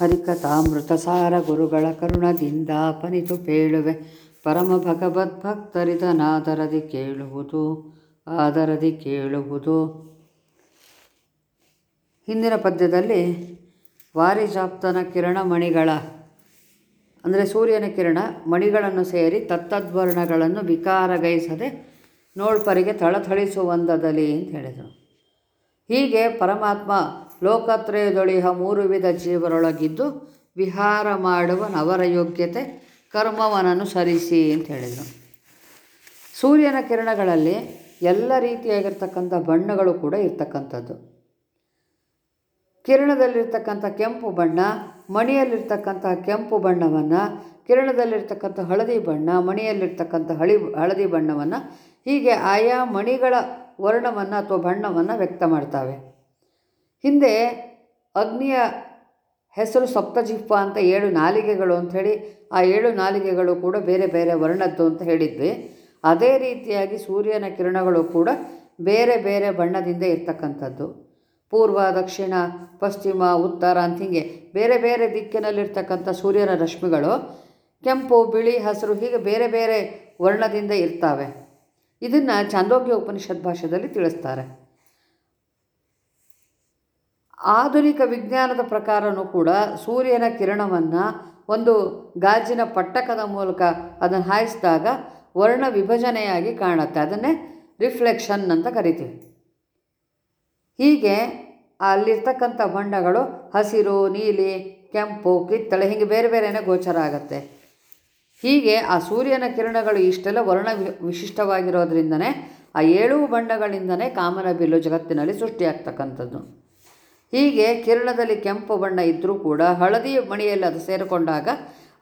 ಹರಿಕಥಾಮೃತ ಸಾರ ಗುರುಗಳ ಕರುಣದಿಂದ ಪನಿತು ಪೇಳುವೆ. ಪರಮ ಭಗವದ್ಭಕ್ತರಿದನಾದರದಿ ಕೇಳುವುದು, ಆದರದಿ ಕೇಳುವುದು. ಹಿಂದಿನ ಪದ್ಯದಲ್ಲಿ ವಾರಿಜಾಪ್ತನ ಕಿರಣಮಣಿಗಳ ಅಂದರೆ ಸೂರ್ಯನ ಕಿರಣ ಮಣಿಗಳನ್ನು ಸೇರಿ ತತ್ತದ್ವರ್ಣಗಳನ್ನು ವಿಕಾರಗೈಸದೆ ನೋಳ್ಪರಿಗೆ ಥಳಥಳಿಸುವಂದದಲ್ಲಿ ಅಂತ ಹೇಳಿದರು. ಹೀಗೆ ಪರಮಾತ್ಮ ಲೋಕತ್ರಯದೊಳಿಹ ಮೂರು ವಿಧ ಜೀವರೊಳಗಿದ್ದು ವಿಹಾರ ಮಾಡುವ ನವರ ಯೋಗ್ಯತೆ, ಕರ್ಮವನನ್ನು ಸರಿಸಿ ಅಂತ ಹೇಳಿದರು. ಸೂರ್ಯನ ಕಿರಣಗಳಲ್ಲಿ ಎಲ್ಲ ರೀತಿಯಾಗಿರ್ತಕ್ಕಂಥ ಬಣ್ಣಗಳು ಕೂಡ ಇರ್ತಕ್ಕಂಥದ್ದು. ಕಿರಣದಲ್ಲಿರ್ತಕ್ಕಂಥ ಕೆಂಪು ಬಣ್ಣ, ಮಣಿಯಲ್ಲಿರ್ತಕ್ಕಂಥ ಕೆಂಪು ಬಣ್ಣವನ್ನು, ಕಿರಣದಲ್ಲಿರ್ತಕ್ಕಂಥ ಹಳದಿ ಬಣ್ಣ, ಮಣಿಯಲ್ಲಿರ್ತಕ್ಕಂಥ ಹಳಿ, ಹಳದಿ ಬಣ್ಣವನ್ನು ಹೀಗೆ ಆಯಾ ಮಣಿಗಳ ವರ್ಣವನ್ನು ಅಥವಾ ಬಣ್ಣವನ್ನು ವ್ಯಕ್ತ ಮಾಡ್ತಾವೆ. ಹಿಂದೆ ಅಗ್ನಿಯ ಹೆಸರು ಸಪ್ತಜಿಪ್ಪ ಅಂತ ಏಳು ನಾಲಿಗೆಗಳು ಅಂಥೇಳಿ ಆ ಏಳು ನಾಲಿಗೆಗಳು ಕೂಡ ಬೇರೆ ಬೇರೆ ವರ್ಣದ್ದು ಅಂತ ಹೇಳಿದ್ವಿ. ಅದೇ ರೀತಿಯಾಗಿ ಸೂರ್ಯನ ಕಿರಣಗಳು ಕೂಡ ಬೇರೆ ಬೇರೆ ಬಣ್ಣದಿಂದ ಇರ್ತಕ್ಕಂಥದ್ದು. ಪೂರ್ವ, ದಕ್ಷಿಣ, ಪಶ್ಚಿಮ, ಉತ್ತರ ಅಂತ ಹೀಗೆ ಬೇರೆ ಬೇರೆ ದಿಕ್ಕಿನಲ್ಲಿರ್ತಕ್ಕಂಥ ಸೂರ್ಯನ ರಶ್ಮಿಗಳು, ಕೆಂಪು, ಬಿಳಿ, ಹಸಿರು ಹೀಗೆ ಬೇರೆ ಬೇರೆ ವರ್ಣದಿಂದ ಇರ್ತವೆ. ಇದನ್ನು ಚಾಂದೋಗ್ಯ ಉಪನಿಷತ್ ಭಾಷೆಯಲ್ಲಿ ತಿಳಿಸ್ತಾರೆ. ಆಧುನಿಕ ವಿಜ್ಞಾನದ ಪ್ರಕಾರವೂ ಕೂಡ ಸೂರ್ಯನ ಕಿರಣವನ್ನು ಒಂದು ಗಾಜಿನ ಪಟ್ಟಕದ ಮೂಲಕ ಅದನ್ನು ಹಾಯಿಸಿದಾಗ ವರ್ಣ ವಿಭಜನೆಯಾಗಿ ಕಾಣುತ್ತೆ. ಅದನ್ನೇ ರಿಫ್ಲೆಕ್ಷನ್ ಅಂತ ಕರಿತೀವಿ. ಹೀಗೆ ಅಲ್ಲಿರ್ತಕ್ಕಂಥ ಬಣ್ಣಗಳು ಹಸಿರು, ನೀಲಿ, ಕೆಂಪು, ಕಿತ್ತಳೆ ಹೀಗೆ ಬೇರೆ ಬೇರೆಯೇ ಗೋಚರ ಆಗುತ್ತೆ. ಹೀಗೆ ಆ ಸೂರ್ಯನ ಕಿರಣಗಳು ಇಷ್ಟೆಲ್ಲ ವರ್ಣ ವಿಶಿಷ್ಟವಾಗಿರೋದ್ರಿಂದನೇ ಆ ಏಳು ಬಣ್ಣಗಳಿಂದನೇ ಕಾಮನಬಿಲ್ಲು ಜಗತ್ತಿನಲ್ಲಿ ಸೃಷ್ಟಿಯಾಗ್ತಕ್ಕಂಥದ್ದು. ಹೀಗೆ ಕಿರಣದಲ್ಲಿ ಕೆಂಪು ಬಣ್ಣ ಇದ್ದರೂ ಕೂಡ ಹಳದಿ ಮಣಿಯಲ್ಲಿ ಅದು ಸೇರಿಕೊಂಡಾಗ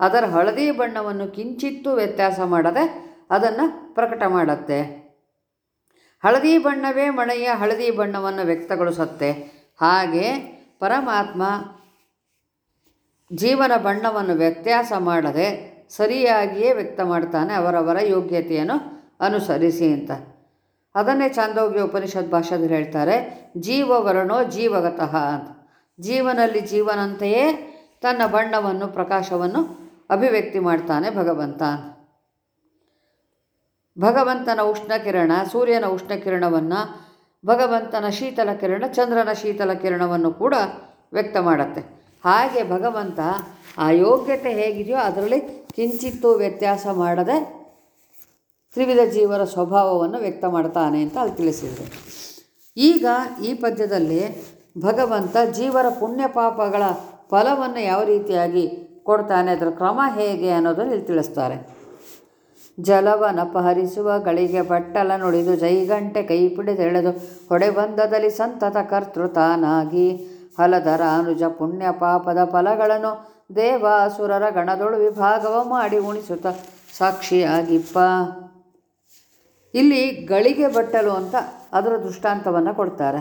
ಅದರ ಹಳದಿ ಬಣ್ಣವನ್ನು ಕಿಂಚಿತ್ತೂ ವ್ಯತ್ಯಾಸ ಮಾಡದೆ ಅದನ್ನು ಪ್ರಕಟ ಮಾಡತ್ತೆ. ಹಳದಿ ಬಣ್ಣವೇ ಮಣೆಯ ಹಳದಿ ಬಣ್ಣವನ್ನು ವ್ಯಕ್ತಗೊಳಿಸುತ್ತೆ. ಹಾಗೆ ಪರಮಾತ್ಮ ಜೀವನ ಬಣ್ಣವನ್ನು ವ್ಯತ್ಯಾಸ ಮಾಡದೆ ಸರಿಯಾಗಿಯೇ ವ್ಯಕ್ತ ಮಾಡ್ತಾನೆ ಅವರವರ ಯೋಗ್ಯತೆಯನ್ನು ಅನುಸರಿಸಿ ಅಂತ. ಅದನ್ನೇ ಚಾಂದೋಗ್ಯ ಉಪನಿಷತ್ ಭಾಷೆದಲ್ಲಿ ಹೇಳ್ತಾರೆ ಜೀವವರ್ಣೋ ಜೀವಗತಃ ಅಂತ. ಜೀವನಲ್ಲಿ ಜೀವನಂತೆಯೇ ತನ್ನ ಬಣ್ಣವನ್ನು, ಪ್ರಕಾಶವನ್ನು ಅಭಿವ್ಯಕ್ತಿ ಮಾಡ್ತಾನೆ ಭಗವಂತ ಭಗವಂತನ ಉಷ್ಣಕಿರಣ, ಸೂರ್ಯನ ಉಷ್ಣಕಿರಣವನ್ನು ಭಗವಂತನ ಶೀತಲ ಕಿರಣ, ಚಂದ್ರನ ಶೀತಲ ಕಿರಣವನ್ನು ಕೂಡ ವ್ಯಕ್ತ ಮಾಡುತ್ತೆ. ಹಾಗೆ ಭಗವಂತ ಆ ಯೋಗ್ಯತೆ ಹೇಗಿದೆಯೋ ಅದರಲ್ಲಿ ಕಿಂಚಿತ್ತೂ ವ್ಯತ್ಯಾಸ ಮಾಡದೆ ತ್ರಿವಿಧ ಜೀವರ ಸ್ವಭಾವವನ್ನು ವ್ಯಕ್ತ ಮಾಡ್ತಾನೆ ಅಂತ ಅಲ್ಲಿ ತಿಳಿಸಿದರು. ಈಗ ಈ ಪದ್ಯದಲ್ಲಿ ಭಗವಂತ ಜೀವರ ಪುಣ್ಯ ಪಾಪಗಳ ಫಲವನ್ನು ಯಾವ ರೀತಿಯಾಗಿ ಕೊಡ್ತಾನೆ, ಅದರ ಕ್ರಮ ಹೇಗೆ ಅನ್ನೋದನ್ನು ಇಲ್ಲಿ ತಿಳಿಸ್ತಾರೆ. ಜಲವನಪಹರಿಸುವ ಗಳಿಗೆ ಬಟ್ಟಲ ನುಡಿದು ಜೈಗಂಟೆ ಹೊಡೆ ಬಂದದಲ್ಲಿ ಸಂತತ ಕರ್ತೃತಾನಾಗಿ ಹಲದರ ಅನುಜ ಪುಣ್ಯ ಪಾಪದ ಫಲಗಳನ್ನು ದೇವಾಸುರರ ಗಣದೊಳು ವಿಭಾಗವ ಮಾಡಿ ಉಣಿಸುತ್ತ ಸಾಕ್ಷಿಯಾಗಿಪ್ಪ. ಇಲ್ಲಿ ಗಳಿಗೆ ಬಟ್ಟಲು ಅಂತ ಅದರ ದೃಷ್ಟಾಂತವನ್ನು ಕೊಡ್ತಾರೆ.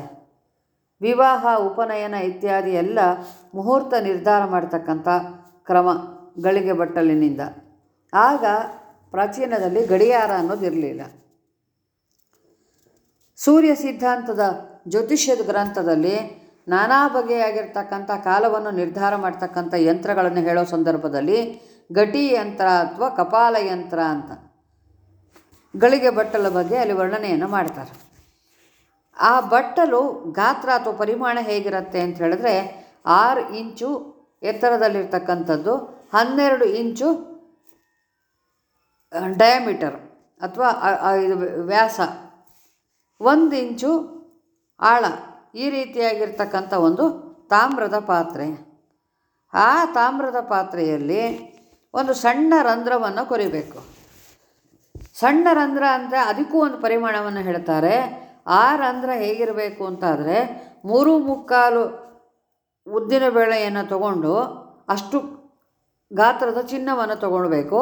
ವಿವಾಹ, ಉಪನಯನ ಇತ್ಯಾದಿ ಎಲ್ಲ ಮುಹೂರ್ತ ನಿರ್ಧಾರ ಮಾಡ್ತಕ್ಕಂಥ ಕ್ರಮ ಗಳಿಗೆ ಬಟ್ಟಲಿನಿಂದ. ಆಗ ಪ್ರಾಚೀನದಲ್ಲಿ ಗಡಿಯಾರ ಅನ್ನೋದಿರಲಿಲ್ಲ ಸೂರ್ಯ ಸಿದ್ಧಾಂತದ ಜ್ಯೋತಿಷ್ಯದ ಗ್ರಂಥದಲ್ಲಿ ನಾನಾ ಬಗೆಯಾಗಿರ್ತಕ್ಕಂಥ ಕಾಲವನ್ನು ನಿರ್ಧಾರ ಮಾಡ್ತಕ್ಕಂಥ ಯಂತ್ರಗಳನ್ನು ಹೇಳೋ ಸಂದರ್ಭದಲ್ಲಿ ಗಟಿ ಯಂತ್ರ ಅಥವಾ ಕಪಾಲ ಯಂತ್ರ ಅಂತ. ಗಳಿಗೆ ಬಟ್ಟಲ ಬಗ್ಗೆ ಅಲ್ಲಿ ವರ್ಣನೆಯನ್ನು ಮಾಡ್ತಾರೆ. ಆ ಬಟ್ಟಲು ಗಾತ್ರ ಅಥವಾ ಪರಿಮಾಣ ಹೇಗಿರುತ್ತೆ ಅಂತ ಹೇಳಿದ್ರೆ ಆರು ಇಂಚು ಎತ್ತರದಲ್ಲಿರ್ತಕ್ಕಂಥದ್ದು, ಹನ್ನೆರಡು ಇಂಚು ಡಯಾಮೀಟರ್ ಅಥವಾ ಇದು ವ್ಯಾಸ, ಒಂದು ಇಂಚು ಆಳ ಈ ರೀತಿಯಾಗಿರ್ತಕ್ಕಂಥ ಒಂದು ತಾಮ್ರದ ಪಾತ್ರೆ. ಆ ತಾಮ್ರದ ಪಾತ್ರೆಯಲ್ಲಿ ಒಂದು ಸಣ್ಣ ರಂಧ್ರವನ್ನು ಕೊರಿಬೇಕು. ಸಣ್ಣ ರಂಧ್ರ ಅಂದರೆ ಅದಕ್ಕೂ ಒಂದು ಪರಿಮಾಣವನ್ನು ಹೇಳ್ತಾರೆ. ಆ ರಂಧ್ರ ಹೇಗಿರಬೇಕು ಅಂತಾದರೆ ಮೂರು ಮುಕ್ಕಾಲು ಉದ್ದಿನ ಬೇಳೆಯನ್ನು ತಗೊಂಡು ಅಷ್ಟು ಗಾತ್ರದ ಚಿನ್ನವನ್ನು ತಗೊಳ್ಬೇಕು.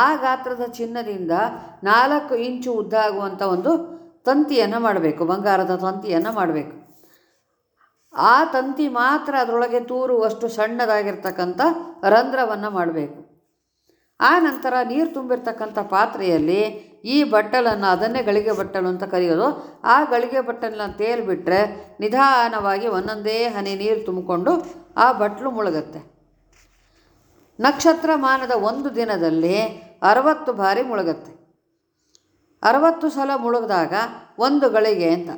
ಆ ಗಾತ್ರದ ಚಿನ್ನದಿಂದ ನಾಲ್ಕು ಇಂಚು ಉದ್ದ ಆಗುವಂಥ ಒಂದು ತಂತಿಯನ್ನು ಮಾಡಬೇಕು, ಬಂಗಾರದ ತಂತಿಯನ್ನು ಮಾಡಬೇಕು. ಆ ತಂತಿ ಮಾತ್ರ ಅದರೊಳಗೆ ತೂರುವಷ್ಟು ಸಣ್ಣದಾಗಿರ್ತಕ್ಕಂಥ ರಂಧ್ರವನ್ನು ಮಾಡಬೇಕು. ಆ ನಂತರ ನೀರು ತುಂಬಿರ್ತಕ್ಕಂಥ ಪಾತ್ರೆಯಲ್ಲಿ ಈ ಬಟ್ಟಲನ್ನು, ಅದನ್ನೇ ಗಳಿಗೆ ಬಟ್ಟಲು ಅಂತ ಕರೆಯೋದು, ಆ ಗಳಿಗೆ ಬಟ್ಟಲನ್ನ ತೇಲ್ಬಿಟ್ರೆ ನಿಧಾನವಾಗಿ ಒಂದೊಂದೇ ಹನಿ ನೀರು ತುಂಬಿಕೊಂಡು ಆ ಬಟ್ಟಲು ಮುಳುಗತ್ತೆ. ನಕ್ಷತ್ರ ಮಾನದ ಒಂದು ದಿನದಲ್ಲಿ ಅರವತ್ತು ಬಾರಿ ಮುಳುಗತ್ತೆ. ಅರವತ್ತು ಸಲ ಮುಳುಗಿದಾಗ ಒಂದು ಗಳಿಗೆ ಅಂತ.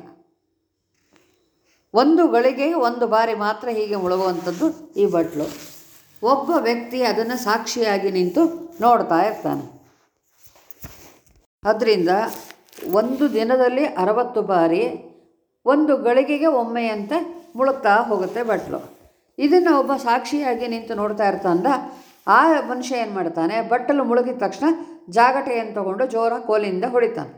ಒಂದು ಗಳಿಗೆ ಒಂದು ಬಾರಿ ಮಾತ್ರ ಹೀಗೆ ಮುಳುಗುವಂಥದ್ದು ಈ ಬಟ್ಲು. ಒಬ್ಬ ವ್ಯಕ್ತಿ ಅದನ್ನು ಸಾಕ್ಷಿಯಾಗಿ ನಿಂತು ನೋಡ್ತಾ ಇರ್ತಾನೆ. ಅದರಿಂದ ಒಂದು ದಿನದಲ್ಲಿ ಅರವತ್ತು ಬಾರಿ ಒಂದು ಗಳಿಗೆಗೆ ಒಮ್ಮೆಯಂತೆ ಮುಳುಗ್ತಾ ಹೋಗುತ್ತೆ ಬಟ್ಲು. ಇದನ್ನು ಒಬ್ಬ ಸಾಕ್ಷಿಯಾಗಿ ನಿಂತು ನೋಡ್ತಾ ಇರ್ತಾನಲ್ಲ ಆ ಮನುಷ್ಯ ಏನು ಮಾಡ್ತಾನೆ, ಬಟ್ಟಲು ಮುಳುಗಿದ ತಕ್ಷಣ ಜಾಗಟೆಯನ್ನು ತಗೊಂಡು ಜೋರ ಕೋಲಿನಿಂದ ಹೊಡಿತಾನೆ.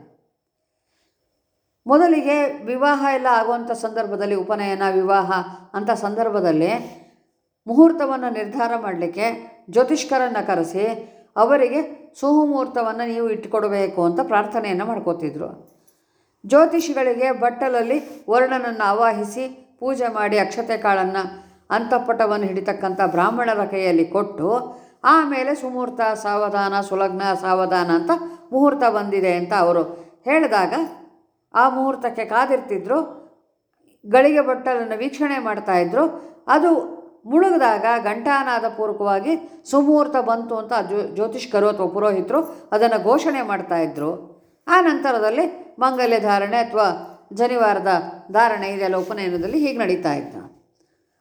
ಮೊದಲಿಗೆ ವಿವಾಹ ಎಲ್ಲ ಆಗುವಂಥ ಸಂದರ್ಭದಲ್ಲಿ, ಉಪನಯನ, ವಿವಾಹ ಅಂಥ ಸಂದರ್ಭದಲ್ಲಿ ಮುಹೂರ್ತವನ್ನು ನಿರ್ಧಾರ ಮಾಡಲಿಕ್ಕೆ ಜ್ಯೋತಿಷ್ಕರನ್ನು ಕರೆಸಿ ಅವರಿಗೆ ಸುಮುಹೂರ್ತವನ್ನು ನೀವು ಇಟ್ಟುಕೊಡಬೇಕು ಅಂತ ಪ್ರಾರ್ಥನೆಯನ್ನು ಮಾಡ್ಕೋತಿದ್ರು. ಜ್ಯೋತಿಷಿಗಳಿಗೆ ಬಟ್ಟಲಲ್ಲಿ ವರ್ಣನನ್ನು ಆವಾಹಿಸಿ ಪೂಜೆ ಮಾಡಿ ಅಕ್ಷತೆ ಕಾಳನ್ನು ಅಂತಃಪಟವನ್ನು ಹಿಡಿತಕ್ಕಂಥ ಬ್ರಾಹ್ಮಣರ ಕೈಯಲ್ಲಿ ಕೊಟ್ಟು ಆಮೇಲೆ ಸುಮೂರ್ತ ಸಾವಧಾನ, ಸುಲಗ್ನ, ಸಾವಧಾನ ಅಂತ ಮುಹೂರ್ತ ಬಂದಿದೆ ಅಂತ ಅವರು ಹೇಳಿದಾಗ ಆ ಮುಹೂರ್ತಕ್ಕೆ ಕಾದಿರ್ತಿದ್ರು, ಗಳಿಗೆ ಬಟ್ಟಲನ್ನು ವೀಕ್ಷಣೆ ಮಾಡ್ತಾಯಿದ್ರು ಅದು ಮುಳುಗಿದಾಗ ಘಂಟಾನಾದ ಪೂರ್ವಕವಾಗಿ ಸುಮುಹೂರ್ತ ಬಂತು ಅಂತ ಜ್ಯೋ, ಜ್ಯೋತಿಷ್ಕರು ಅಥವಾ ಪುರೋಹಿತರು ಅದನ್ನು ಘೋಷಣೆ ಮಾಡ್ತಾಯಿದ್ರು ಆ ನಂತರದಲ್ಲಿ ಮಂಗಲ್ಯ ಧಾರಣೆ ಅಥವಾ ಜನಿವಾರದ ಧಾರಣೆ ಇದೆಲ್ಲ ಉಪನಯನದಲ್ಲಿ ಹೀಗೆ ನಡೀತಾ ಇದ್ದ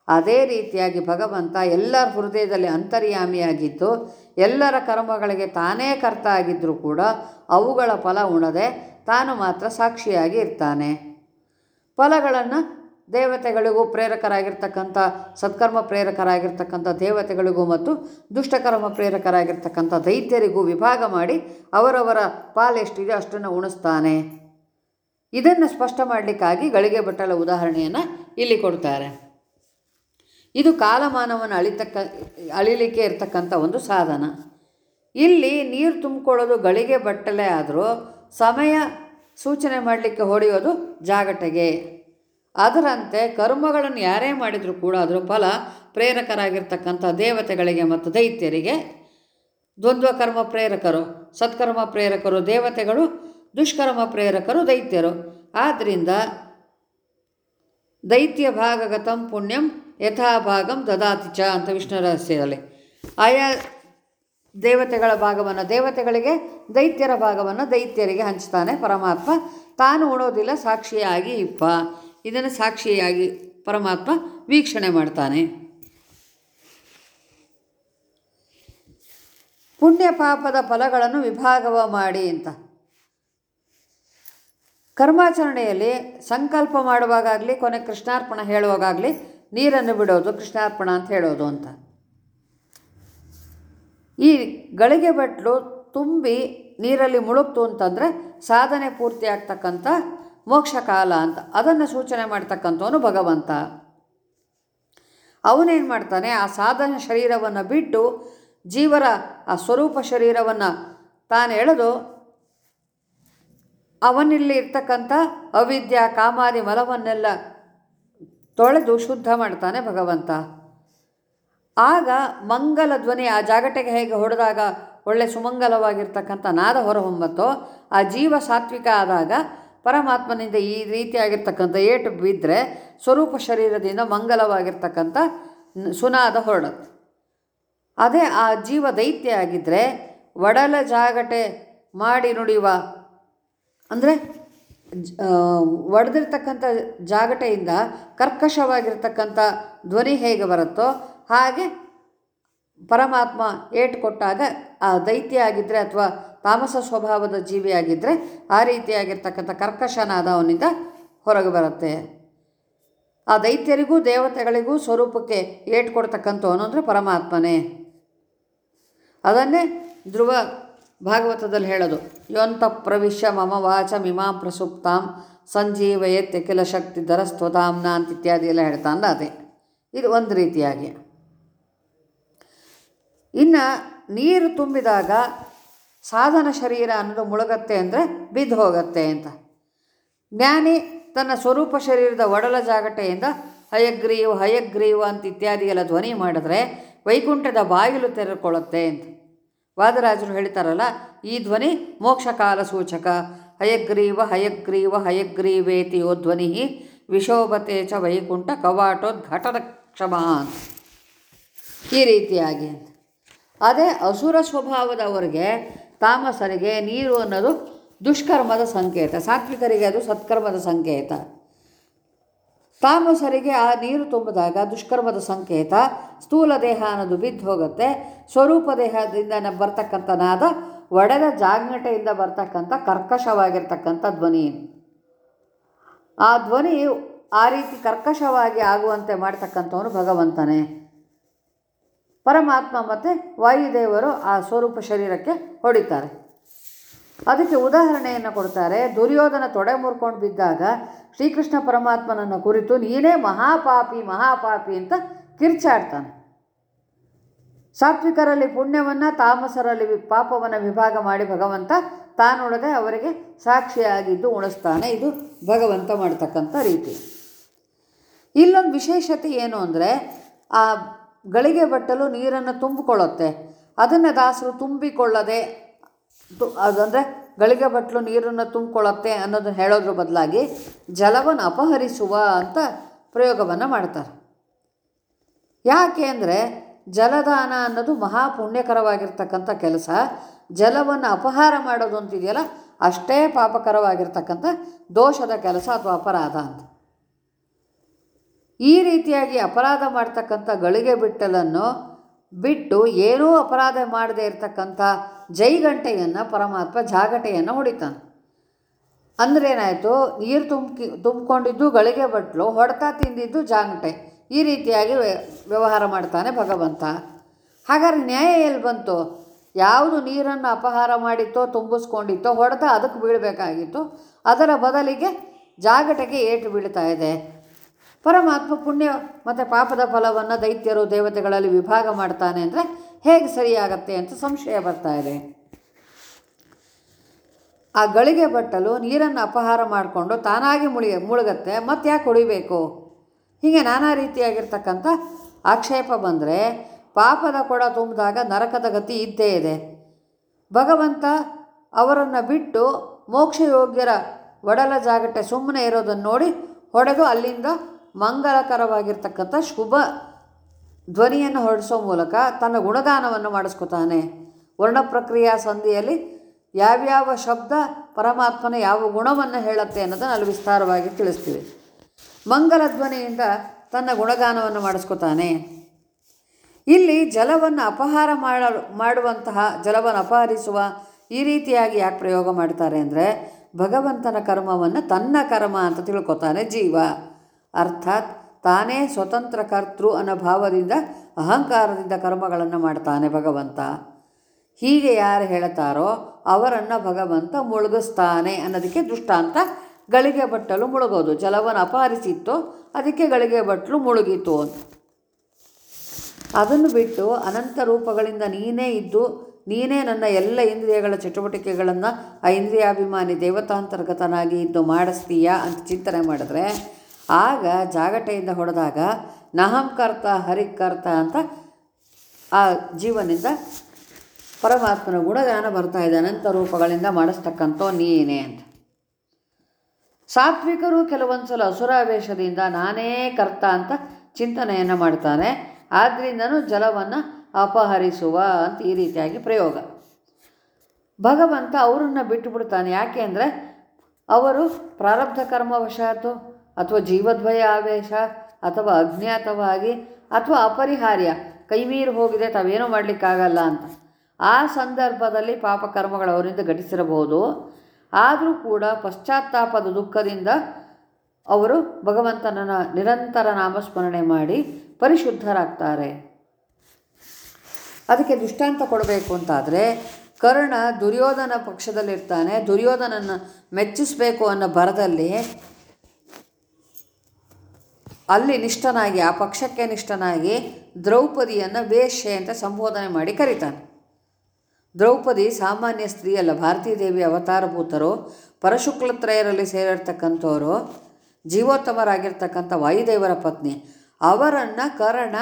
ಅದೇ ರೀತಿಯಾಗಿ ಭಗವಂತ ಎಲ್ಲರ ಹೃದಯದಲ್ಲಿ ಅಂತರ್ಯಾಮಿಯಾಗಿದ್ದು, ಎಲ್ಲರ ಕರ್ಮಗಳಿಗೆ ತಾನೇ ಕರ್ತ ಆಗಿದ್ದರೂ ಕೂಡ ಅವುಗಳ ಫಲ ಉಣದೆ ತಾನು ಮಾತ್ರ ಸಾಕ್ಷಿಯಾಗಿ ಇರ್ತಾನೆ. ಫಲಗಳನ್ನು ದೇವತೆಗಳಿಗೂ ಪ್ರೇರಕರಾಗಿರ್ತಕ್ಕಂಥ, ಸತ್ಕರ್ಮ ಪ್ರೇರಕರಾಗಿರ್ತಕ್ಕಂಥ ದೇವತೆಗಳಿಗೂ ಮತ್ತು ದುಷ್ಟಕರ್ಮ ಪ್ರೇರಕರಾಗಿರ್ತಕ್ಕಂಥ ದೈತ್ಯರಿಗೂ ವಿಭಾಗ ಮಾಡಿ ಅವರವರ ಪಾಲೆಷ್ಟಿದೆ, ಅಷ್ಟನ್ನು ಉಣಿಸ್ತಾನೆ. ಇದನ್ನು ಸ್ಪಷ್ಟ ಮಾಡಲಿಕ್ಕಾಗಿ ಗಳಿಗೆ ಬಟ್ಟಲ ಉದಾಹರಣೆಯನ್ನು ಇಲ್ಲಿ ಕೊಡ್ತಾರೆ. ಇದು ಕಾಲಮಾನವನ್ನು ಅಳಿತಕ್ಕ, ಅಳಿಲಿಕ್ಕೆ ಇರತಕ್ಕಂಥ ಒಂದು ಸಾಧನ. ಇಲ್ಲಿ ನೀರು ತುಂಬಿಕೊಳ್ಳೋದು ಗಳಿಗೆ ಬಟ್ಟಲೆ ಆದರೂ ಸಮಯ ಸೂಚನೆ ಮಾಡಲಿಕ್ಕೆ ಹೊಡೆಯೋದು ಜಾಗಟೆಗೆ. ಅದರಂತೆ ಕರ್ಮಗಳನ್ನು ಯಾರೇ ಮಾಡಿದರೂ ಕೂಡ ಅದರ ಫಲ ಪ್ರೇರಕರಾಗಿರ್ತಕ್ಕಂಥ ದೇವತೆಗಳಿಗೆ ಮತ್ತು ದೈತ್ಯರಿಗೆ. ದ್ವಂದ್ವ ಕರ್ಮ ಪ್ರೇರಕರು, ಸತ್ಕರ್ಮ ಪ್ರೇರಕರು ದೇವತೆಗಳು, ದುಷ್ಕರ್ಮ ಪ್ರೇರಕರು ದೈತ್ಯರು. ಆದ್ದರಿಂದ ದೈತ್ಯ ಭಾಗಗತಂ ಪುಣ್ಯಂ ಯಥಾಭಾಗಂ ದದಾತಿ ಚ ಅಂತ ವಿಷ್ಣು ರಹಸ್ಯದಲ್ಲಿ. ಆಯಾ ದೇವತೆಗಳ ಭಾಗವನ್ನು ದೇವತೆಗಳಿಗೆ, ದೈತ್ಯರ ಭಾಗವನ್ನು ದೈತ್ಯರಿಗೆ ಹಂಚ್ತಾನೆ ಪರಮಾತ್ಮ. ತಾನು ಉಣೋದಿಲ್ಲ, ಸಾಕ್ಷಿಯಾಗಿ ಇಪ್ಪ. ಇದನ್ನು ಸಾಕ್ಷಿಯಾಗಿ ಪರಮಾತ್ಮ ವೀಕ್ಷಣೆ ಮಾಡ್ತಾನೆ. ಪುಣ್ಯ ಪಾಪದ ಫಲಗಳನ್ನು ವಿಭಾಗವ ಮಾಡಿ ಅಂತ. ಕರ್ಮಾಚರಣೆಯಲ್ಲಿ ಸಂಕಲ್ಪ ಮಾಡುವಾಗಲಿ ಕೊನೆ ಕೃಷ್ಣಾರ್ಪಣ ಹೇಳುವಾಗಲಿ ನೀರನ್ನು ಬಿಡೋದು, ಕೃಷ್ಣಾರ್ಪಣ ಅಂತ ಹೇಳೋದು ಅಂತ. ಈ ಗಳಿಗೆ ಬಟ್ಲು ತುಂಬಿ ನೀರಲ್ಲಿ ಮುಳುಗ್ತು ಅಂತಂದರೆ ಸಾಧನೆ ಪೂರ್ತಿ ಆಗ್ತಕ್ಕಂಥ ಮೋಕ್ಷ ಕಾಲ ಅಂತ, ಅದನ್ನು ಸೂಚನೆ ಮಾಡ್ತಕ್ಕಂಥವನು ಭಗವಂತ. ಅವನೇನು ಮಾಡ್ತಾನೆ, ಆ ಸಾಧನ ಶರೀರವನ್ನು ಬಿಟ್ಟು ಜೀವರ ಆ ಸ್ವರೂಪ ಶರೀರವನ್ನು ತಾನು ಎಳೆದು ಅವನಲ್ಲಿ ಇರ್ತಕ್ಕಂಥ ಅವಿದ್ಯ, ಕಾಮಾದಿ ಮಲವನ್ನೆಲ್ಲ ತೊಳೆದು ಶುದ್ಧ ಮಾಡ್ತಾನೆ ಭಗವಂತ. ಆಗ ಮಂಗಲ ಧ್ವನಿ ಆ ಜಾಗಟೆಗೆ ಹೇಗೆ ಹೊಡೆದಾಗ ಒಳ್ಳೆ ಸುಮಂಗಲವಾಗಿರ್ತಕ್ಕಂಥ ನಾದ ಹೊರಹೊಮ್ಮತ್ತೋ, ಆ ಜೀವ ಸಾತ್ವಿಕ ಆದಾಗ ಪರಮಾತ್ಮನಿಂದ ಈ ರೀತಿಯಾಗಿರ್ತಕ್ಕಂಥ ಏಟು ಬಿದ್ದರೆ ಸ್ವರೂಪ ಶರೀರದಿಂದ ಮಂಗಲವಾಗಿರ್ತಕ್ಕಂಥ ಸುನಾದ ಹೊರಡುತ್ತೆ. ಅದೇ ಆ ಜೀವ ದೈತ್ಯ ಆಗಿದ್ದರೆ ಒಡಲ ಜಾಗಟೆ ಮಾಡಿ ನುಡಿಯುವ, ಅಂದರೆ ಒಡೆದಿರ್ತಕ್ಕಂಥ ಜಾಗಟೆಯಿಂದ ಕರ್ಕಶವಾಗಿರ್ತಕ್ಕಂಥ ಧ್ವನಿ ಹೇಗೆ ಬರುತ್ತೋ ಹಾಗೆ ಪರಮಾತ್ಮ ಏಟು ಕೊಟ್ಟಾಗ ಆ ದೈತ್ಯ ಆಗಿದ್ದರೆ ಅಥವಾ ತಾಮಸ ಸ್ವಭಾವದ ಜೀವಿಯಾಗಿದ್ದರೆ ಆ ರೀತಿಯಾಗಿರ್ತಕ್ಕಂಥ ಕರ್ಕಶನಾದ ಅವನಿಂದ ಹೊರಗೆ ಬರುತ್ತೆ. ಆ ದೈತ್ಯರಿಗೂ ದೇವತೆಗಳಿಗೂ ಸ್ವರೂಪಕ್ಕೆ ಏಟು ಕೊಡ್ತಕ್ಕಂಥವನು ಅಂದರೆ ಪರಮಾತ್ಮನೇ. ಅದನ್ನೇ ಧ್ರುವ ಭಾಗವತದಲ್ಲಿ ಹೇಳೋದು, ಯೋಂತ ಪ್ರವಿಶ್ಯ ಮಮ ವಾಚ ಮಿಮಾಂ ಪ್ರಸುಪ್ತಾಂ ಸಂಜೀವಯತ್ ಅಖಿಲ ಶಕ್ತಿ ಧರಸ್ತ್ವತಾಂನ ಅಂತ ಇತ್ಯಾದಿ ಎಲ್ಲ ಹೇಳ್ತಾನಲ್ಲ ಅದೇ. ಇದು ಒಂದು ರೀತಿಯಾಗಿ. ಇನ್ನು ನೀರು ತುಂಬಿದಾಗ ಸಾಧನ ಶರೀರ ಅನ್ನೋದು ಮುಳುಗತ್ತೆ ಅಂದರೆ ಬಿದ್ದು ಹೋಗತ್ತೆ ಅಂತ. ಜ್ಞಾನಿ ತನ್ನ ಸ್ವರೂಪ ಶರೀರದ ಒಡಲ ಜಾಗಟೆಯಿಂದ ಹಯಗ್ರೀವ ಹಯಗ್ರೀವ ಅಂತ ಇತ್ಯಾದಿ ಎಲ್ಲ ಧ್ವನಿ ಮಾಡಿದ್ರೆ ವೈಕುಂಠದ ಬಾಗಿಲು ತೆರೆದುಕೊಳ್ಳುತ್ತೆ ಅಂತ. ವಾದರಾಜರು ಹೇಳ್ತಾರಲ್ಲ, ಈ ಧ್ವನಿ ಮೋಕ್ಷಕಾಲ ಸೂಚಕ. ಹಯಗ್ರೀವ ಹಯಗ್ರೀವ ಹಯಗ್ರೀವೇತಿಯೋ ಧ್ವನಿ ವಿಶೋಭತೆ ಚ ವೈಕುಂಠ ಕವಾಟೋದ್ಘಟದ ಕ್ಷಮ ಅಂತ. ಈ ರೀತಿಯಾಗಿ ಅದೇ ಅಸುರ ಸ್ವಭಾವದವರಿಗೆ ತಾಮಸರಿಗೆ ನೀರು ಅನ್ನೋದು ದುಷ್ಕರ್ಮದ ಸಂಕೇತ. ಸಾತ್ವಿಕರಿಗೆ ಅದು ಸತ್ಕರ್ಮದ ಸಂಕೇತ. ತಾಮಸರಿಗೆ ಆ ನೀರು ತುಂಬಿದಾಗ ದುಷ್ಕರ್ಮದ ಸಂಕೇತ. ಸ್ಥೂಲ ದೇಹ ಅನ್ನೋದು ಬಿದ್ದು ಹೋಗುತ್ತೆ. ಸ್ವರೂಪ ದೇಹದಿಂದ ಬರ್ತಕ್ಕಂಥ ನಾದ ಒಡೆದ ಜಾಗ್ನಟೆಯಿಂದ ಬರ್ತಕ್ಕಂಥ ಕರ್ಕಶವಾಗಿರ್ತಕ್ಕಂಥ ಧ್ವನಿ. ಆ ಧ್ವನಿ ಆ ರೀತಿ ಕರ್ಕಶವಾಗಿ ಆಗುವಂತೆ ಮಾಡ್ತಕ್ಕಂಥವನು ಭಗವಂತನೇ. ಪರಮಾತ್ಮ ಮತ್ತು ವಾಯುದೇವರು ಆ ಸ್ವರೂಪ ಶರೀರಕ್ಕೆ ಹೊಡಿತಾರೆ. ಅದಕ್ಕೆ ಉದಾಹರಣೆಯನ್ನು ಕೊಡ್ತಾರೆ. ದುರ್ಯೋಧನ ತೊಡೆ ಮುರ್ಕೊಂಡು ಬಿದ್ದಾಗ ಶ್ರೀಕೃಷ್ಣ ಪರಮಾತ್ಮನನ್ನು ಕುರಿತು, ನೀನೇ ಮಹಾಪಾಪಿ ಮಹಾಪಾಪಿ ಅಂತ ಕಿರ್ಚಾಡ್ತಾನೆ. ಸಾತ್ವಿಕರಲ್ಲಿ ಪುಣ್ಯವನ್ನು, ತಾಮಸರಲ್ಲಿ ಪಾಪವನ್ನು ವಿಭಾಗ ಮಾಡಿ ಭಗವಂತ ತಾನೊಳಗೆ ಅವರಿಗೆ ಸಾಕ್ಷಿಯಾಗಿದ್ದು ಉಣಿಸ್ತಾನೆ. ಇದು ಭಗವಂತ ಮಾಡ್ತಕ್ಕಂಥ ರೀತಿ. ಇಲ್ಲೊಂದು ವಿಶೇಷತೆ ಏನು ಅಂದರೆ, ಆ ಗಳಿಗೆ ಬಟ್ಟಲು ನೀರನ್ನು ತುಂಬಿಕೊಳ್ಳುತ್ತೆ. ಅದನ್ನು ದಾಸರು ತುಂಬಿಕೊಳ್ಳದೆ ತು, ಅದಂದರೆ ಗಳಿಗೆ ಬಟ್ಟಲು ನೀರನ್ನು ತುಂಬಿಕೊಳ್ಳುತ್ತೆ ಅನ್ನೋದನ್ನು ಹೇಳೋದ್ರ ಬದಲಾಗಿ ಜಲವನ್ನು ಅಪಹರಿಸುವ ಅಂತ ಪ್ರಯೋಗವನ್ನು ಮಾಡ್ತಾರೆ. ಯಾಕೆ ಅಂದರೆ ಜಲದಾನ ಅನ್ನೋದು ಮಹಾ ಪುಣ್ಯಕರವಾಗಿರ್ತಕ್ಕಂಥ ಕೆಲಸ. ಜಲವನ್ನು ಅಪಹಾರ ಮಾಡೋದು ಅಂತಿದೆಯಲ್ಲ, ಅಷ್ಟೇ ಪಾಪಕರವಾಗಿರ್ತಕ್ಕಂಥ ದೋಷದ ಕೆಲಸ ಅಥವಾ ಅಪರಾಧ ಅಂತ. ಈ ರೀತಿಯಾಗಿ ಅಪರಾಧ ಮಾಡ್ತಕ್ಕಂಥ ಗಳಿಗೆ ಬಿಟ್ಟಲನ್ನು ಬಿಟ್ಟು ಏನೂ ಅಪರಾಧ ಮಾಡದೇ ಇರತಕ್ಕಂಥ ಜೈಗಂಟೆಯನ್ನು ಪರಮಾತ್ಮ ಜಾಗಟೆಯನ್ನು ಹೊಡಿತಾನೆ. ಅಂದ್ರೆ ಏನಾಯಿತು? ನೀರು ತುಂಬಿ ತುಂಬಿಕೊಂಡಿದ್ದು ಗಳಿಗೆ ಬಟ್ಲು, ಹೊಡೆತ ತಿಂದಿದ್ದು ಜಾಗಟೆ. ಈ ರೀತಿಯಾಗಿ ವ್ಯ- ವ್ಯವಹಾರ ಮಾಡ್ತಾನೆ ಭಗವಂತ. ಹಾಗಾದ್ರೆ ನ್ಯಾಯ ಎಲ್ಲಿ ಬಂತು? ಯಾವುದು ನೀರನ್ನು ಅಪಹಾರ ಮಾಡಿತ್ತೋ, ತುಂಬಿಸ್ಕೊಂಡಿತ್ತೋ, ಹೊಡೆದ ಅದಕ್ಕೆ ಬೀಳಬೇಕಾಗಿತ್ತು. ಅದರ ಬದಲಿಗೆ ಜಾಗಟೆಗೆ ಏಟು ಬೀಳ್ತಾ ಇದೆ. ಪರಮಾತ್ಮ ಪುಣ್ಯ ಮತ್ತು ಪಾಪದ ಫಲವನ್ನು ದೈತ್ಯರು ದೇವತೆಗಳಲ್ಲಿ ವಿಭಾಗ ಮಾಡ್ತಾನೆ ಅಂದರೆ ಹೇಗೆ ಸರಿಯಾಗತ್ತೆ ಅಂತ ಸಂಶಯ ಬರ್ತಾ ಇದೆ. ಆ ಗಳಿಗೆ ಬಟ್ಟಲು ನೀರನ್ನು ಅಪಹಾರ ಮಾಡಿಕೊಂಡು ತಾನಾಗಿ ಮುಳಿ ಮುಳುಗತ್ತೆ, ಮತ್ತೆ ಯಾಕೆ ಹೊಡಿಬೇಕು? ಹೀಗೆ ನಾನಾ ರೀತಿಯಾಗಿರ್ತಕ್ಕಂಥ ಆಕ್ಷೇಪ ಬಂದರೆ ಪಾಪದ ಕೊಡ ತುಂಬಿದಾಗ ನರಕದ ಗತಿ ಇದ್ದೇ ಇದೆ. ಭಗವಂತ ಅವರನ್ನು ಬಿಟ್ಟು ಮೋಕ್ಷಯೋಗ್ಯರ ಒಡಲ ಜಾಗಟ್ಟೆ ಸುಮ್ಮನೆ ಇರೋದನ್ನು ನೋಡಿ ಹೊಡೆದು ಅಲ್ಲಿಂದ ಮಂಗಲಕರವಾಗಿರ್ತಕ್ಕಂಥ ಶುಭ ಧ್ವನಿಯನ್ನು ಹೊರಡಿಸೋ ಮೂಲಕ ತನ್ನ ಗುಣಗಾನವನ್ನು ಮಾಡಿಸ್ಕೊತಾನೆ. ವರ್ಣ ಪ್ರಕ್ರಿಯಾ ಸಂಧಿಯಲ್ಲಿ ಯಾವ್ಯಾವ ಶಬ್ದ ಪರಮಾತ್ಮನ ಯಾವ ಗುಣವನ್ನು ಹೇಳುತ್ತೆ ಅನ್ನೋದನ್ನು ಅಲ್ಲಿ ವಿಸ್ತಾರವಾಗಿ ತಿಳಿಸ್ತೀವಿ. ಮಂಗಲ ಧ್ವನಿಯಿಂದ ತನ್ನ ಗುಣಗಾನವನ್ನು ಮಾಡಿಸ್ಕೊತಾನೆ. ಇಲ್ಲಿ ಜಲವನ್ನು ಅಪಹಾರ ಮಾಡ, ಮಾಡುವಂತಹ ಜಲವನ್ನು ಅಪಹರಿಸುವ ಈ ರೀತಿಯಾಗಿ ಯಾಕೆ ಪ್ರಯೋಗ ಮಾಡ್ತಾರೆ ಅಂದರೆ ಭಗವಂತನ ಕರ್ಮವನ್ನು ತನ್ನ ಕರ್ಮ ಅಂತ ತಿಳ್ಕೊತಾನೆ ಜೀವ. ಅರ್ಥಾತ್ ತಾನೇ ಸ್ವತಂತ್ರ ಕರ್ತೃ ಅನ್ನೋ ಭಾವದಿಂದ ಅಹಂಕಾರದಿಂದ ಕರ್ಮಗಳನ್ನು ಮಾಡ್ತಾನೆ ಭಗವಂತ. ಹೀಗೆ ಯಾರು ಹೇಳ್ತಾರೋ ಅವರನ್ನು ಭಗವಂತ ಮುಳುಗಿಸ್ತಾನೆ ಅನ್ನೋದಕ್ಕೆ ದೃಷ್ಟಾಂತ ಗಳಿಗೆ ಬಟ್ಟಲು ಮುಳುಗೋದು. ಜಲವನ್ನು ಅಪಹರಿಸಿತ್ತು, ಅದಕ್ಕೆ ಗಳಿಗೆ ಬಟ್ಟಲು ಮುಳುಗಿತು ಅಂತ. ಅದನ್ನು ಬಿಟ್ಟು ಅನಂತ ರೂಪಗಳಿಂದ ನೀನೇ ಇದ್ದು, ನೀನೇ ನನ್ನ ಎಲ್ಲ ಇಂದ್ರಿಯಗಳ ಚಟುವಟಿಕೆಗಳನ್ನು ಆ ಇಂದ್ರಿಯಾಭಿಮಾನಿ ದೇವತಾಂತರ್ಗತನಾಗಿ ಇದ್ದು ಮಾಡಿಸ್ತೀಯಾ ಅಂತ ಚಿಂತನೆ ಮಾಡಿದ್ರೆ ಆಗ ಜಾಗಟೆಯಿಂದ ಹೊಡೆದಾಗ ನಹಂಕರ್ತ ಹರಿಕರ್ತ ಅಂತ ಆ ಜೀವನಿಂದ ಪರಮಾತ್ಮನ ಗುಣಗಾನ ಬರ್ತಾ ಇದೆ, ಅನಂತ ರೂಪಗಳಿಂದ ಮಾಡಿಸ್ತಕ್ಕಂಥ ನೀನೇ ಅಂತ. ಸಾತ್ವಿಕರು ಕೆಲವೊಂದು ಸಲ ಅಸುರಾವೇಶದಿಂದ ನಾನೇ ಕರ್ತ ಅಂತ ಚಿಂತನೆಯನ್ನು ಮಾಡ್ತಾನೆ ಆದ್ದರಿಂದನೂ ಜಲವನ್ನು ಅಪಹರಿಸುವ ಅಂತ ಈ ರೀತಿಯಾಗಿ ಪ್ರಯೋಗ. ಭಗವಂತ ಅವರನ್ನು ಬಿಟ್ಟು ಬಿಡ್ತಾನೆ. ಯಾಕೆ ಅವರು ಪ್ರಾರಬ್ಧ ಕರ್ಮವಶಾತು ಅಥವಾ ಜೀವದ್ವಯ ಆವೇಶ ಅಥವಾ ಅಜ್ಞಾತವಾಗಿ ಅಥವಾ ಅಪರಿಹಾರ್ಯ, ಕೈಮೀರಿ ಹೋಗಿದೆ, ತಾವೇನೂ ಮಾಡಲಿಕ್ಕಾಗಲ್ಲ ಅಂತ. ಆ ಸಂದರ್ಭದಲ್ಲಿ ಪಾಪಕರ್ಮಗಳು ಅವರಿಂದ ಘಟಿಸಿರಬಹುದು. ಆದರೂ ಕೂಡ ಪಶ್ಚಾತ್ತಾಪದ ದುಃಖದಿಂದ ಅವರು ಭಗವಂತನ ನಿರಂತರ ನಾಮಸ್ಮರಣೆ ಮಾಡಿ ಪರಿಶುದ್ಧರಾಗ್ತಾರೆ. ಅದಕ್ಕೆ ದೃಷ್ಟಾಂತ ಕೊಡಬೇಕು ಅಂತಾದರೆ, ಕರ್ಣ ದುರ್ಯೋಧನ ಪಕ್ಷದಲ್ಲಿರ್ತಾನೆ. ದುರ್ಯೋಧನನ್ನು ಮೆಚ್ಚಿಸಬೇಕು ಅನ್ನೋ ಭರದಲ್ಲಿ ಅಲ್ಲಿ ನಿಷ್ಠನಾಗಿ, ಆ ಪಕ್ಷಕ್ಕೆ ನಿಷ್ಠನಾಗಿ ದ್ರೌಪದಿಯನ್ನು ವೇಶ್ಯೆ ಅಂತ ಸಂಬೋಧನೆ ಮಾಡಿ ಕರೀತಾನೆ. ದ್ರೌಪದಿ ಸಾಮಾನ್ಯ ಸ್ತ್ರೀಯಲ್ಲ ಭಾರತೀ ದೇವಿ ಅವತಾರಭೂತರು, ಪರಶುಕ್ಲತ್ರಯರಲ್ಲಿ ಸೇರಿರ್ತಕ್ಕಂಥವರು, ಜೀವೋತ್ತಮರಾಗಿರ್ತಕ್ಕಂಥ ವಾಯುದೇವರ ಪತ್ನಿ. ಅವರನ್ನು ಕರ್ಣ,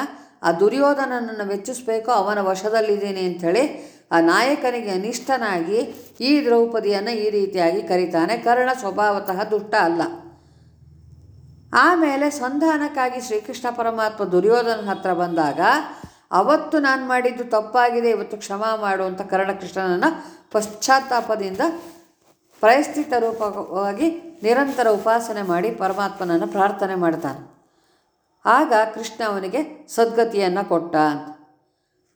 ಆ ದುರ್ಯೋಧನನನ್ನು ಮೆಚ್ಚಿಸ್ಬೇಕು, ಅವನ ವಶದಲ್ಲಿದ್ದೀನಿ ಅಂಥೇಳಿ ಆ ನಾಯಕನಿಗೆ ಅನಿಷ್ಠನಾಗಿ ಈ ದ್ರೌಪದಿಯನ್ನು ಈ ರೀತಿಯಾಗಿ ಕರೀತಾನೆ. ಕರ್ಣ ಸ್ವಭಾವತಃ ದುಷ್ಟ ಅಲ್ಲ. ಆಮೇಲೆ ಸಂಧಾನಕ್ಕಾಗಿ ಶ್ರೀಕೃಷ್ಣ ಪರಮಾತ್ಮ ದುರ್ಯೋಧನ ಹತ್ರ ಬಂದಾಗ, ಅವತ್ತು ನಾನು ಮಾಡಿದ್ದು ತಪ್ಪಾಗಿದೆ, ಇವತ್ತು ಕ್ಷಮಾ ಮಾಡು ಅಂತ ಕರ್ಣ ಕೃಷ್ಣನನ್ನು ಪಶ್ಚಾತ್ತಾಪದಿಂದ ಪ್ರಯಸ್ಥಿತ ರೂಪವಾಗಿ ನಿರಂತರ ಉಪಾಸನೆ ಮಾಡಿ ಪರಮಾತ್ಮನನ್ನು ಪ್ರಾರ್ಥನೆ ಮಾಡ್ತಾನೆ. ಆಗ ಕೃಷ್ಣ ಅವನಿಗೆ, ಸದ್ಗತಿಯನ್ನು ಕೊಟ್ಟ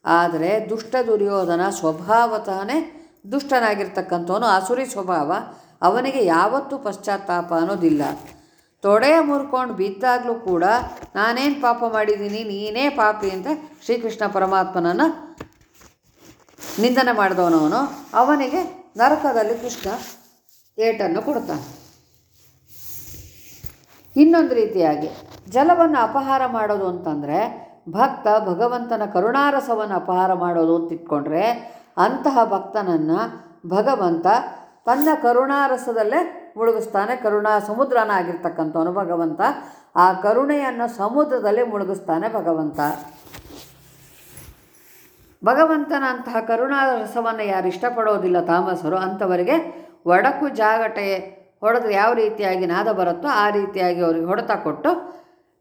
ಆದರೆ ದುಷ್ಟ ದುರ್ಯೋಧನ ಸ್ವಭಾವತಃನೇ ದುಷ್ಟನಾಗಿರ್ತಕ್ಕಂಥವನು ಆಸುರಿ ಸ್ವಭಾವ ಅವನಿಗೆ ಯಾವತ್ತೂ ಪಶ್ಚಾತ್ತಾಪ ಅನ್ನೋದಿಲ್ಲ. ತೊಡೆಯ ಮುರ್ಕೊಂಡು ಬಿದ್ದಾಗಲೂ ಕೂಡ ನಾನೇನು ಪಾಪ ಮಾಡಿದ್ದೀನಿ, ನೀನೇ ಪಾಪಿ ಅಂತ ಶ್ರೀಕೃಷ್ಣ ಪರಮಾತ್ಮನನ್ನು ನಿಂದನೆ ಮಾಡಿದವನವನು ಅವನಿಗೆ ನರಕದಲ್ಲಿ ಕೃಷ್ಣ ಏಟನ್ನು ಕೊಡ್ತಾನೆ. ಇನ್ನೊಂದು ರೀತಿಯಾಗಿ ಜಲವನ್ನು ಅಪಹಾರ ಮಾಡೋದು ಅಂತಂದರೆ ಭಕ್ತ ಭಗವಂತನ ಕರುಣಾರಸವನ್ನು ಅಪಹಾರ ಮಾಡೋದು ಅಂತ ಇಟ್ಕೊಂಡ್ರೆ ಅಂತಹ ಭಕ್ತನನ್ನು ಭಗವಂತ ತನ್ನ ಕರುಣಾರಸದಲ್ಲೇ ಮುಳುಗಿಸ್ತಾನೆ. ಕರುಣಾ ಸಮುದ್ರನ ಆಗಿರ್ತಕ್ಕಂಥವನು ಭಗವಂತ. ಆ ಕರುಣೆಯನ್ನು ಸಮುದ್ರದಲ್ಲಿ ಮುಳುಗಿಸ್ತಾನೆ ಭಗವಂತ. ಭಗವಂತನ ಅಂತಹ ಕರುಣಾರಸವನ್ನು ಯಾರು ಇಷ್ಟಪಡೋದಿಲ್ಲ ತಾಮಸರು. ಅಂಥವರಿಗೆ ಒಡಕು ಜಾಗಟೆ ಹೊಡೆದು ಯಾವ ರೀತಿಯಾಗಿ ನಾದ ಬರುತ್ತೋ ಆ ರೀತಿಯಾಗಿ ಅವರಿಗೆ ಹೊಡೆತ ಕೊಟ್ಟು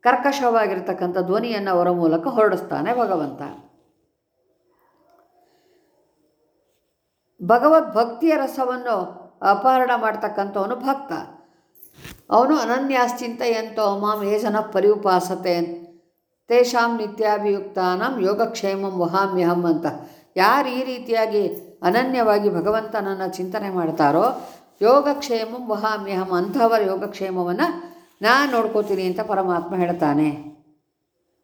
ಕರ್ಕಶವಾಗಿರ್ತಕ್ಕಂಥ ಧ್ವನಿಯನ್ನು ಅವರ ಮೂಲಕ ಹೊರಡಿಸ್ತಾನೆ ಭಗವಂತ. ಭಗವದ್ಭಕ್ತಿಯ ರಸವನ್ನು ಅಪಹರಣ ಮಾಡ್ತಕ್ಕಂಥವನು ಭಕ್ತ. ಅವನು ಅನನ್ಯಾಶ್ಚಿಂತೆಯಂತೋ ಮಾಂ ಹೇ ಜನ ಪರಿಉಪಾಸತೆ. ತೇಷಾಂ ನಿತ್ಯಾಭಿಯುಕ್ತಾನಾಂ ಯೋಗಕ್ಷೇಮಂ ವಹಾಮ್ಯಹಂ ಅಂತ. ಯಾರು ಈ ರೀತಿಯಾಗಿ ಅನನ್ಯವಾಗಿ ಭಗವಂತನನ್ನು ಚಿಂತನೆ ಮಾಡ್ತಾರೋ, ಯೋಗಕ್ಷೇಮಂ ವಹಾಮ್ಯಹಂ ಅಂಥವರ ಯೋಗಕ್ಷೇಮವನ್ನು ನಾನು ನೋಡ್ಕೋತೀನಿ ಅಂತ ಪರಮಾತ್ಮ ಹೇಳ್ತಾನೆ.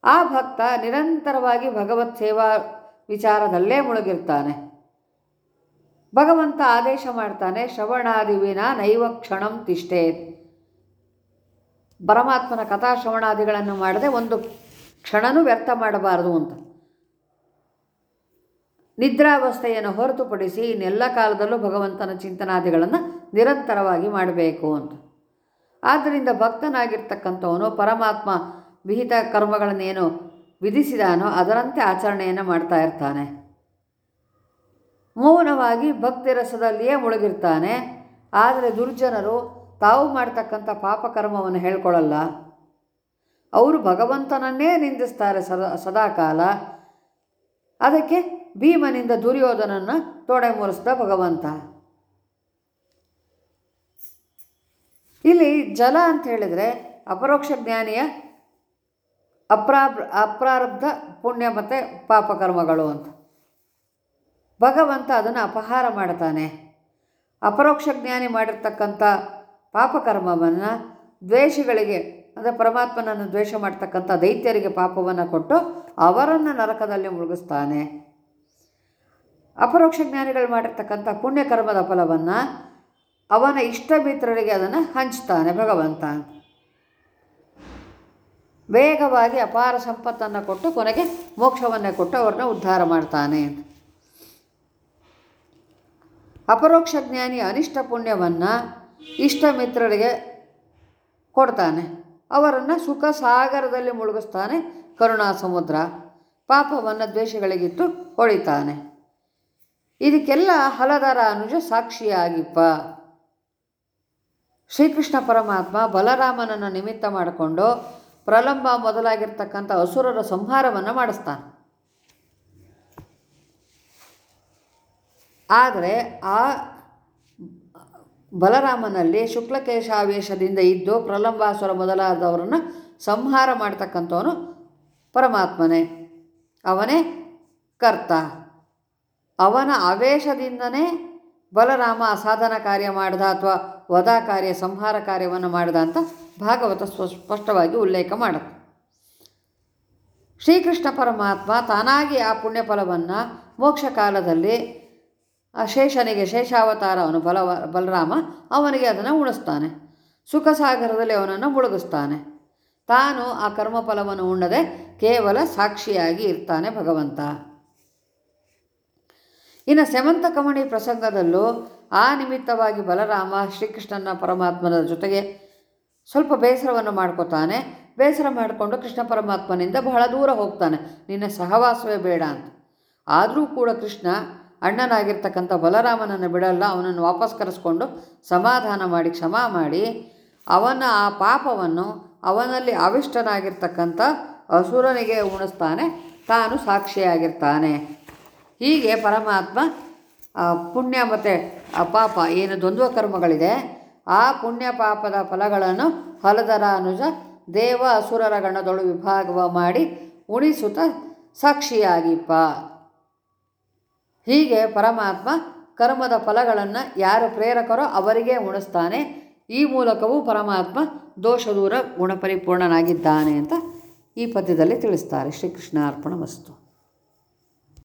ಆ ಭಕ್ತ ನಿರಂತರವಾಗಿ ಭಗವತ್ ಸೇವಾ ವಿಚಾರದಲ್ಲೇ ಮುಳುಗಿರ್ತಾನೆ. ಭಗವಂತ ಆದೇಶ ಮಾಡ್ತಾನೆ, ಶ್ರವಣಾದಿವಿನ ನೈವ ಕ್ಷಣಂ ತಿಷ್ಟೇ. ಪರಮಾತ್ಮನ ಕಥಾ ಶ್ರವಣಾದಿಗಳನ್ನು ಮಾಡದೆ ಒಂದು ಕ್ಷಣನೂ ವ್ಯರ್ಥ ಮಾಡಬಾರದು ಅಂತ. ನಿದ್ರಾವಸ್ಥೆಯನ್ನು ಹೊರತುಪಡಿಸಿ ಇನ್ನೆಲ್ಲ ಕಾಲದಲ್ಲೂ ಭಗವಂತನ ಚಿಂತನಾದಿಗಳನ್ನು ನಿರಂತರವಾಗಿ ಮಾಡಬೇಕು ಅಂತ. ಆದ್ದರಿಂದ ಭಕ್ತನಾಗಿರ್ತಕ್ಕಂಥವನು ಪರಮಾತ್ಮ ವಿಹಿತ ಕರ್ಮಗಳನ್ನೇನು ವಿಧಿಸಿದಾನೋ ಅದರಂತೆ ಆಚರಣೆಯನ್ನು ಮಾಡ್ತಾ ಇರ್ತಾನೆ. ಮೌನವಾಗಿ ಭಕ್ತಿ ರಸದಲ್ಲಿಯೇ ಮುಳುಗಿರ್ತಾನೆ. ಆದರೆ ದುರ್ಜನರು ತಾವು ಮಾಡ್ತಕ್ಕಂಥ ಪಾಪಕರ್ಮವನ್ನು ಹೇಳ್ಕೊಳ್ಳಲ್ಲ ಅವರು ಭಗವಂತನನ್ನೇ ನಿಂದಿಸ್ತಾರೆ ಸದಾ, ಸದಾಕಾಲ. ಅದಕ್ಕೆ ಭೀಮನಿಂದ ದುರ್ಯೋಧನನ್ನು ತೊಡೆ ಮುರಿಸ್ದ ಭಗವಂತ. ಇಲ್ಲಿ ಜಲ ಅಂತ ಹೇಳಿದರೆ ಅಪರೋಕ್ಷ ಜ್ಞಾನಿಯ ಅಪ್ರಾಬ್ ಅಪ್ರಾರಬ್ಧ ಪುಣ್ಯ ಮತ್ತು ಪಾಪಕರ್ಮಗಳು ಅಂತ. ಭಗವಂತ ಅದನ್ನು ಅಪಹಾರ ಮಾಡ್ತಾನೆ. ಅಪರೋಕ್ಷ ಜ್ಞಾನಿ ಮಾಡಿರ್ತಕ್ಕಂಥ ಪಾಪಕರ್ಮವನ್ನು ದ್ವೇಷಗಳಿಗೆ, ಅಂದರೆ ಪರಮಾತ್ಮನನ್ನು ದ್ವೇಷ ಮಾಡ್ತಕ್ಕಂಥ ದೈತ್ಯರಿಗೆ ಪಾಪವನ್ನು ಕೊಟ್ಟು ಅವರನ್ನು ನರಕದಲ್ಲಿ ಮುಳುಗಿಸ್ತಾನೆ. ಅಪರೋಕ್ಷ ಜ್ಞಾನಿಗಳು ಮಾಡಿರ್ತಕ್ಕಂಥ ಪುಣ್ಯಕರ್ಮದ ಫಲವನ್ನು ಅವನ ಇಷ್ಟ ಮಿತ್ರರಿಗೆ ಅದನ್ನು ಹಂಚ್ತಾನೆ ಭಗವಂತ. ವೇಗವಾಗಿ ಅಪಾರ ಸಂಪತ್ತನ್ನು ಕೊಟ್ಟು ಕೊನೆಗೆ ಮೋಕ್ಷವನ್ನೇ ಕೊಟ್ಟು ಅವ್ರನ್ನ ಉದ್ಧಾರ ಮಾಡ್ತಾನೆ ಅಪರೋಕ್ಷ ಜ್ಞಾನಿ ಅನಿಷ್ಟ ಪುಣ್ಯವನ್ನು ಇಷ್ಟ ಮಿತ್ರರಿಗೆ ಕೊಡ್ತಾನೆ. ಅವರನ್ನು ಸುಖ ಸಾಗರದಲ್ಲಿ ಮುಳುಗಿಸ್ತಾನೆ ಕರುಣಾ ಸಮುದ್ರ ಪಾಪವನ್ನು ದ್ವೇಷಗಳಿಗಿಟ್ಟು ಹೊಡಿತಾನೆ. ಇದಕ್ಕೆಲ್ಲ ಹಲದರ ಅನುಜ ಸಾಕ್ಷಿಯಾಗಿಪ್ಪ. ಶ್ರೀಕೃಷ್ಣ ಪರಮಾತ್ಮ ಬಲರಾಮನನ್ನು ನಿಮಿತ್ತ ಮಾಡಿಕೊಂಡು ಪ್ರಲಂಬ ಮೊದಲಾಗಿರ್ತಕ್ಕಂಥ ಅಸುರರ ಸಂಹಾರವನ್ನು ಮಾಡಿಸ್ತಾನೆ. ಆದರೆ ಆ ಬಲರಾಮನಲ್ಲಿ ಶುಕ್ಲಕೇಶಾವೇಶದಿಂದ ಇದ್ದು ಪ್ರಲಂಬಾಸುರ ಮೊದಲಾದವರನ್ನು ಸಂಹಾರ ಮಾಡ್ತಕ್ಕಂಥವನು ಪರಮಾತ್ಮನೇ. ಅವನೇ ಕರ್ತ. ಅವನ ಆವೇಶದಿಂದನೇ ಬಲರಾಮ ಅಸಾಧನ ಕಾರ್ಯ ಮಾಡಿದ ಅಥವಾ ವಧಾ ಕಾರ್ಯ, ಸಂಹಾರ ಕಾರ್ಯವನ್ನು ಮಾಡಿದ ಅಂತ ಭಾಗವತ ಸ್ವ ಸ್ಪಷ್ಟವಾಗಿ ಉಲ್ಲೇಖ ಮಾಡುತ್ತೆ. ಶ್ರೀಕೃಷ್ಣ ಪರಮಾತ್ಮ ತಾನಾಗಿ ಆ ಪುಣ್ಯಫಲವನ್ನು ಮೋಕ್ಷ ಕಾಲದಲ್ಲಿ ಆ ಶೇಷನಿಗೆ ಶೇಷಾವತಾರ ಅವನು ಬಲವ ಬಲರಾಮ, ಅವನಿಗೆ ಅದನ್ನು ಉಣಿಸ್ತಾನೆ. ಸುಖಸಾಗರದಲ್ಲಿ ಅವನನ್ನು ಮುಳುಗಿಸ್ತಾನೆ. ತಾನು ಆ ಕರ್ಮಫಲವನ್ನು ಉಣ್ಣದೆ ಕೇವಲ ಸಾಕ್ಷಿಯಾಗಿ ಇರ್ತಾನೆ ಭಗವಂತ. ಇನ್ನು ಸೆಮಂತ ಕಮಣಿ ಪ್ರಸಂಗದಲ್ಲೂ ಆ ನಿಮಿತ್ತವಾಗಿ ಬಲರಾಮ ಶ್ರೀಕೃಷ್ಣನ ಪರಮಾತ್ಮನ ಜೊತೆಗೆ ಸ್ವಲ್ಪ ಬೇಸರವನ್ನು ಮಾಡ್ಕೋತಾನೆ. ಬೇಸರ ಮಾಡಿಕೊಂಡು ಕೃಷ್ಣ ಪರಮಾತ್ಮನಿಂದ ಬಹಳ ದೂರ ಹೋಗ್ತಾನೆ. ನಿನ್ನ ಸಹವಾಸವೇ ಬೇಡ ಅಂತ. ಆದರೂ ಕೂಡ ಕೃಷ್ಣ ಅಣ್ಣನಾಗಿರ್ತಕ್ಕಂಥ ಬಲರಾಮನನ್ನು ಬಿಡಲ್ಲ, ಅವನನ್ನು ವಾಪಸ್ ಕರೆಸ್ಕೊಂಡು ಸಮಾಧಾನ ಮಾಡಿ, ಕ್ಷಮಾ ಮಾಡಿ, ಅವನ ಆ ಪಾಪವನ್ನು ಅವನಲ್ಲಿ ಅವಿಷ್ಟನಾಗಿರ್ತಕ್ಕಂಥ ಅಸುರನಿಗೆ ಉಣಿಸ್ತಾನೆ, ತಾನು ಸಾಕ್ಷಿಯಾಗಿರ್ತಾನೆ. ಹೀಗೆ ಪರಮಾತ್ಮ ಪುಣ್ಯ ಮತ್ತು ಪಾಪ, ಏನು ದ್ವಂದ್ವ ಕರ್ಮಗಳಿದೆ, ಆ ಪುಣ್ಯ ಪಾಪದ ಫಲಗಳನ್ನು ಫಲದರ ಅನುಜ ದೇವ ಅಸುರರ ಗಣದೊಳು ವಿಭಾಗವ ಮಾಡಿ ಉಣಿಸುತ್ತ ಸಾಕ್ಷಿಯಾಗಿಪ್ಪ. ಹೀಗೆ ಪರಮಾತ್ಮ ಕರ್ಮದ ಫಲಗಳನ್ನು ಯಾರು ಪ್ರೇರಕರೋ ಅವರಿಗೆ ಉಣಿಸ್ತಾನೆ. ಈ ಮೂಲಕವೂ ಪರಮಾತ್ಮ ದೋಷದೂರ ಗುಣಪರಿಪೂರ್ಣನಾಗಿದ್ದಾನೆ ಅಂತ ಈ ಪದ್ಯದಲ್ಲಿ ತಿಳಿಸ್ತಾರೆ. ಶ್ರೀಕೃಷ್ಣ ಅರ್ಪಣ ವಸ್ತು.